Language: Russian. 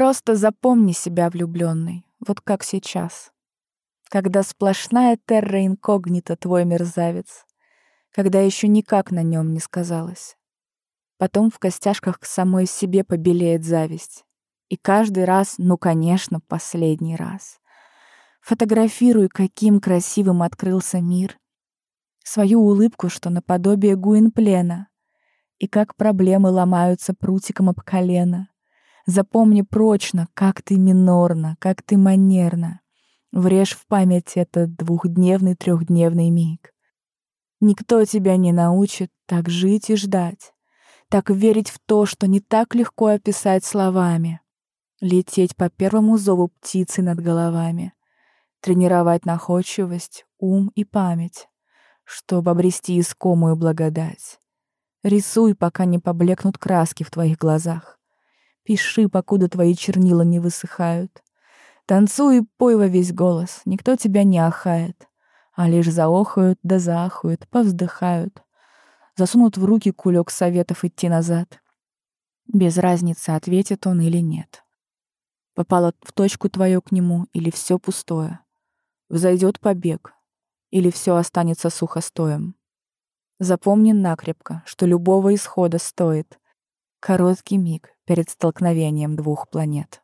Просто запомни себя влюбленной, вот как сейчас. Когда сплошная терра инкогнита твой мерзавец, когда еще никак на нем не сказалось. Потом в костяшках к самой себе побелеет зависть. И каждый раз, ну, конечно, последний раз. Фотографируй, каким красивым открылся мир. Свою улыбку, что наподобие Гуинплена. И как проблемы ломаются прутиком об колено. Запомни прочно, как ты минорно, как ты манерно. Врежь в память этот двухдневный, трехдневный миг. Никто тебя не научит так жить и ждать, так верить в то, что не так легко описать словами, лететь по первому зову птицы над головами, тренировать находчивость, ум и память, чтобы обрести искомую благодать. Рисуй, пока не поблекнут краски в твоих глазах. Пиши, покуда твои чернила не высыхают. Танцуй и пой во весь голос, никто тебя не ахает, а лишь заохают да заахают, повздыхают. Засунут в руки кулек советов идти назад. Без разницы, ответит он или нет. Попало в точку твою к нему или все пустое. Взойдет побег, или все останется сухостоем. Запомни накрепко, что любого исхода стоит короткий миг перед столкновением двух планет.